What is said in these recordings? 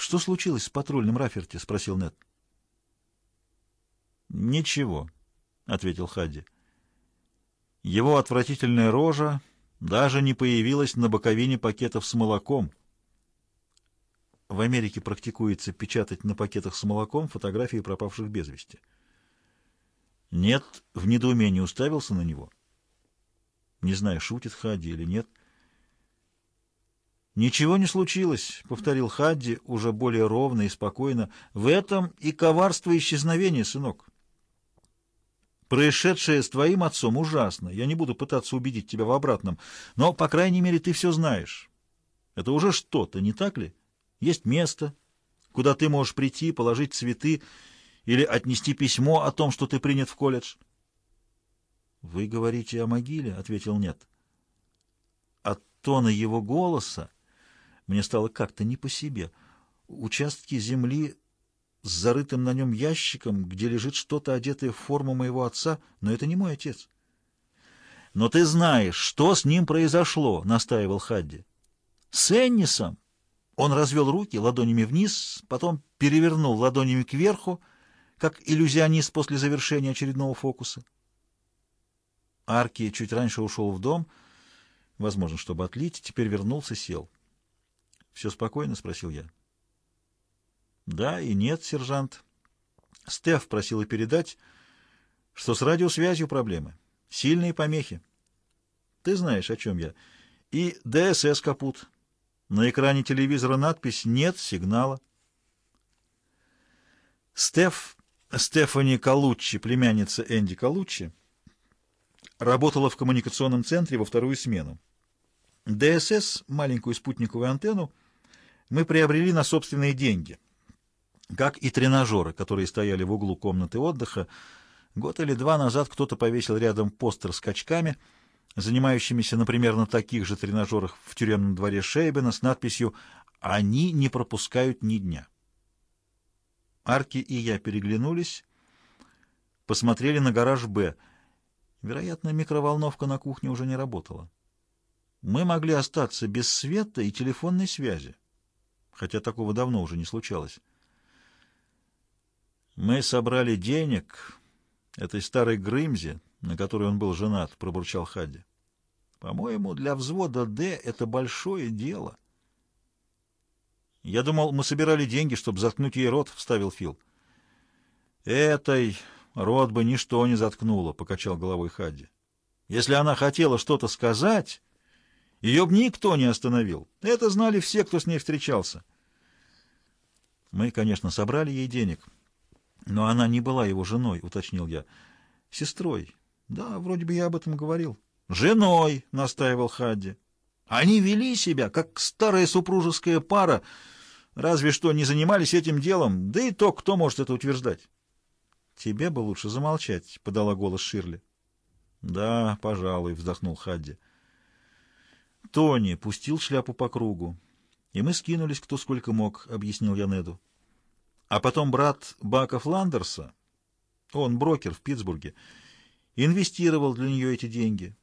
«Что случилось с патрульным Раферти?» — спросил Нед. «Ничего», — ответил Хадди. Его отвратительная рожа даже не появилась на боковине пакетов с молоком. В Америке практикуется печатать на пакетах с молоком фотографии пропавших без вести. Нет, в недоумении уставился на него. Не знаю, шутит Хадди или нет. «Ничего не случилось», — повторил Хадди уже более ровно и спокойно. «В этом и коварство исчезновения, сынок. Происшедшее с твоим отцом ужасно. Я не буду пытаться убедить тебя в обратном, но, по крайней мере, ты все знаешь. Это уже что-то, не так ли? Есть место, куда ты можешь прийти, положить цветы или отнести письмо о том, что ты принят в колледж». «Вы говорите о могиле?» — ответил «нет». От тона его голоса мне стало как-то не по себе. Участки земли с зарытым на нем ящиком, где лежит что-то, одетое в форму моего отца, но это не мой отец. «Но ты знаешь, что с ним произошло», — настаивал Хадди. «С Эннисом». Он развел руки ладонями вниз, потом перевернул ладонями кверху, как иллюзионист после завершения очередного фокуса. Арки чуть раньше ушел в дом, возможно, чтобы отлить, теперь вернулся, сел. «Все спокойно?» — спросил я. Да и нет, сержант. Стеф просила передать, что с радиосвязью проблемы. Сильные помехи. Ты знаешь, о чем я. И ДСС капут. На экране телевизора надпись «Нет сигнала». Стеф, Стефани Калуччи, племянница Энди Калуччи, работала в коммуникационном центре во вторую смену. ДСС, маленькую спутниковую антенну, мы приобрели на собственные деньги — как и тренажеры, которые стояли в углу комнаты отдыха. Год или два назад кто-то повесил рядом постер с качками, занимающимися, например, на таких же тренажерах в тюремном дворе Шейбена с надписью «Они не пропускают ни дня». Арки и я переглянулись, посмотрели на гараж «Б». Вероятно, микроволновка на кухне уже не работала. Мы могли остаться без света и телефонной связи, хотя такого давно уже не случалось. «Мы собрали денег этой старой Грымзе, на которой он был женат», — пробурчал Хадди. «По-моему, для взвода «Д» это большое дело». «Я думал, мы собирали деньги, чтобы заткнуть ей рот», — вставил Фил. «Этой рот бы ничто не заткнуло», — покачал головой Хадди. «Если она хотела что-то сказать, ее бы никто не остановил. Это знали все, кто с ней встречался». «Мы, конечно, собрали ей денег». Но она не была его женой, уточнил я. Сестрой. Да, вроде бы я об этом говорил. Женой, настаивал Хадди. Они вели себя, как старая супружеская пара, разве что не занимались этим делом, да и то, кто может это утверждать. Тебе бы лучше замолчать, подала голос Ширли. Да, пожалуй, вздохнул Хадди. Тони пустил шляпу по кругу, и мы скинулись кто сколько мог, объяснил я Неду. А потом брат Бака Фландерса, он брокер в Питтсбурге, инвестировал для нее эти деньги.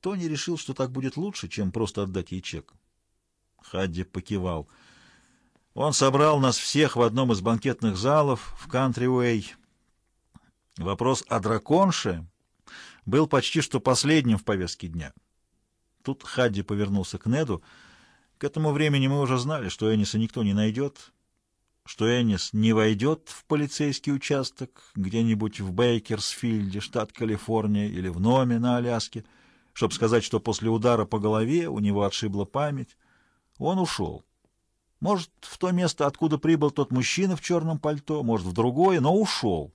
Тони решил, что так будет лучше, чем просто отдать ей чек. Хадди покивал. Он собрал нас всех в одном из банкетных залов в Кантри-Уэй. Вопрос о драконше был почти что последним в повестке дня. Тут Хадди повернулся к Неду. К этому времени мы уже знали, что Эниса никто не найдет, что Эннис не войдет в полицейский участок где-нибудь в Бейкерсфилде, штат Калифорния, или в Номе на Аляске, чтобы сказать, что после удара по голове у него отшибла память. Он ушел. Может, в то место, откуда прибыл тот мужчина в черном пальто, может, в другое, но ушел.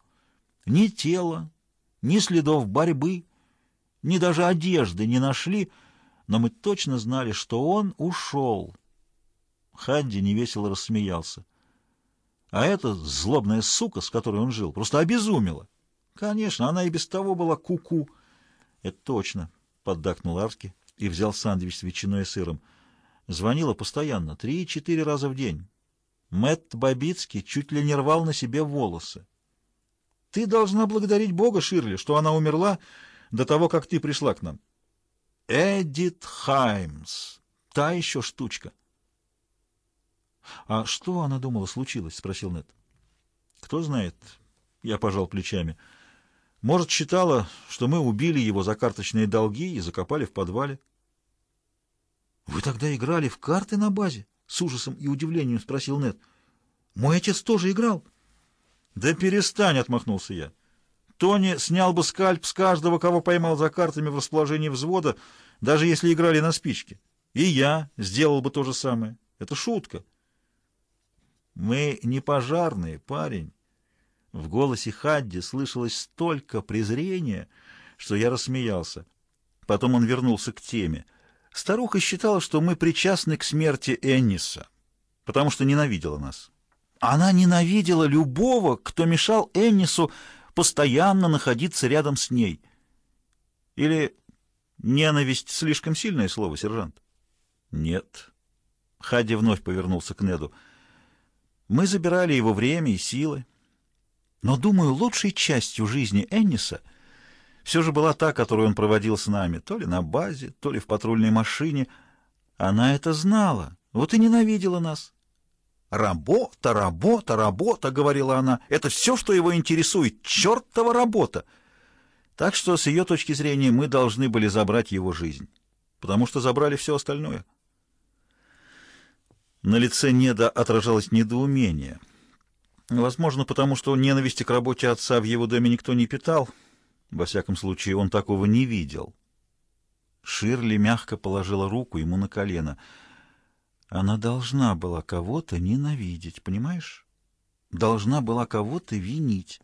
Ни тела, ни следов борьбы, ни даже одежды не нашли, но мы точно знали, что он ушел. Хадди невесело рассмеялся. А эта злобная сука, с которой он жил, просто обезумела. Конечно, она и без того была куку. -ку. Это точно, поддакнул Арски и взял сандвич с ветчиной и сыром. Звонила постоянно, три-четыре раза в день. Мэтт Бабицкий чуть ли не рвал на себе волосы. Ты должна благодарить Бога, Ширли, что она умерла до того, как ты пришла к нам. Эдит Хаймс. Та еще штучка. «А что она думала случилось?» — спросил Нед. «Кто знает?» — я пожал плечами. «Может, считала, что мы убили его за карточные долги и закопали в подвале». «Вы тогда играли в карты на базе?» — с ужасом и удивлением спросил Нед. «Мой отец тоже играл». «Да перестань!» — отмахнулся я. «Тони снял бы скальп с каждого, кого поймал за картами в расположении взвода, даже если играли на спичке. И я сделал бы то же самое. Это шутка». «Мы не пожарные, парень». В голосе Хадди слышалось столько презрения, что я рассмеялся. Потом он вернулся к теме — Старуха считала, что мы причастны к смерти Энниса, потому что ненавидела нас. Она ненавидела любого, кто мешал Эннису постоянно находиться рядом с ней. Или ненависть — слишком сильное слово, сержант? Нет. Хади вновь повернулся к Неду. Мы забирали его время и силы. Но, думаю, лучшей частью жизни Энниса — все же была та, которую он проводил с нами, то ли на базе, то ли в патрульной машине. Она это знала, вот и ненавидела нас. «Работа, работа, работа», — говорила она, — «это все, что его интересует, чертова работа». Так что, с ее точки зрения, мы должны были забрать его жизнь, потому что забрали все остальное. На лице Неда отражалось недоумение. Возможно, потому что ненависти к работе отца в его доме никто не питал — во всяком случае, он такого не видел. Ширли мягко положила руку ему на колено. Она должна была кого-то ненавидеть, понимаешь? Должна была кого-то винить.